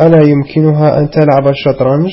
ألا يمكنها أن تلعب الشطرنج؟